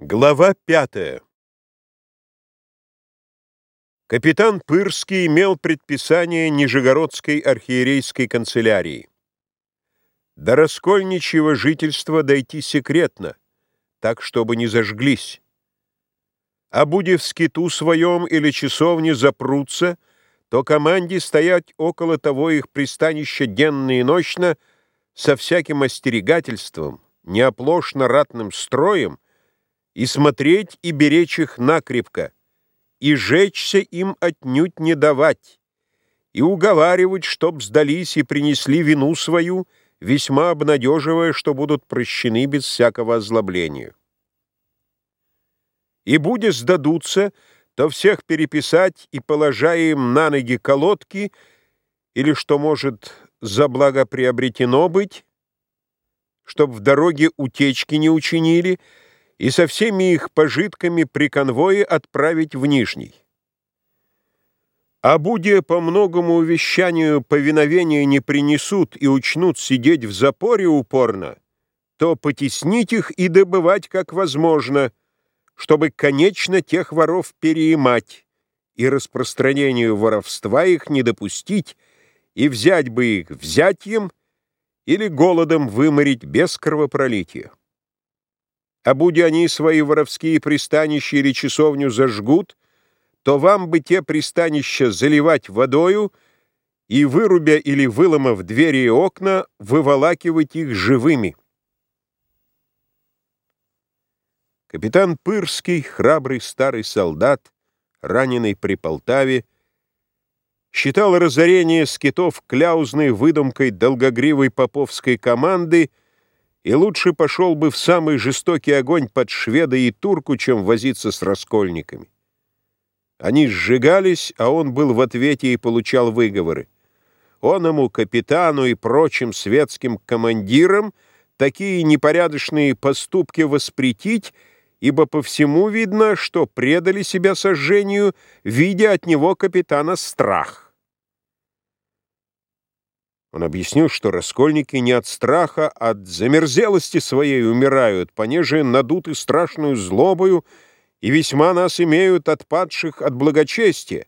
Глава пятая Капитан Пырский имел предписание Нижегородской архиерейской канцелярии. До раскольничьего жительства дойти секретно, так, чтобы не зажглись. А буде в скиту своем или часовне запрутся, то команде стоять около того их пристанища денно и ночно со всяким остерегательством, неоплошно ратным строем — и смотреть и беречь их накрепко, и жечься им отнюдь не давать, и уговаривать, чтоб сдались и принесли вину свою, весьма обнадеживая, что будут прощены без всякого озлобления. И буде сдадутся, то всех переписать и, положая им на ноги колодки, или, что может за благо приобретено быть, чтоб в дороге утечки не учинили, и со всеми их пожитками при конвое отправить в Нижний. А будя по многому увещанию повиновения не принесут и учнут сидеть в запоре упорно, то потеснить их и добывать как возможно, чтобы, конечно, тех воров переимать и распространению воровства их не допустить, и взять бы их взятьем или голодом выморить без кровопролития. А будь они свои воровские пристанища или часовню зажгут, то вам бы те пристанища заливать водою и, вырубя или выломав двери и окна, выволакивать их живыми. Капитан Пырский, храбрый старый солдат, раненый при Полтаве, считал разорение скитов кляузной выдумкой долгогривой поповской команды и лучше пошел бы в самый жестокий огонь под шведа и турку, чем возиться с раскольниками. Они сжигались, а он был в ответе и получал выговоры. Он ему, капитану и прочим светским командирам, такие непорядочные поступки воспретить, ибо по всему видно, что предали себя сожжению, видя от него капитана страх. Он объяснил, что раскольники не от страха, а от замерзелости своей умирают, понеже надуты страшную злобою и весьма нас имеют отпадших от благочестия,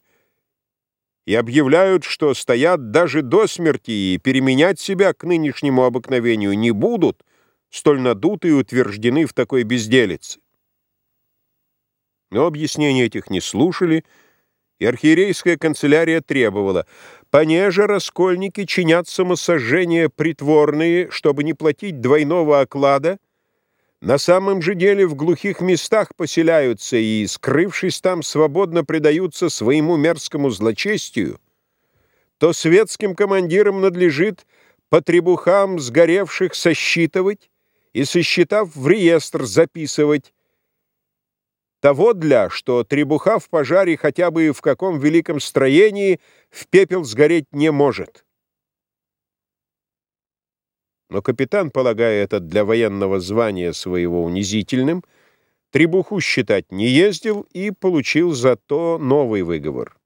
и объявляют, что стоят даже до смерти и переменять себя к нынешнему обыкновению не будут, столь надуты и утверждены в такой безделице. Но объяснений этих не слушали, и архиерейская канцелярия требовала, понеже раскольники чинят самосожжения притворные, чтобы не платить двойного оклада, на самом же деле в глухих местах поселяются и, скрывшись там, свободно предаются своему мерзкому злочестию, то светским командирам надлежит по требухам сгоревших сосчитывать и, сосчитав в реестр, записывать, того для, что требуха в пожаре хотя бы в каком великом строении в пепел сгореть не может. Но капитан, полагая это для военного звания своего унизительным, требуху считать не ездил и получил зато новый выговор.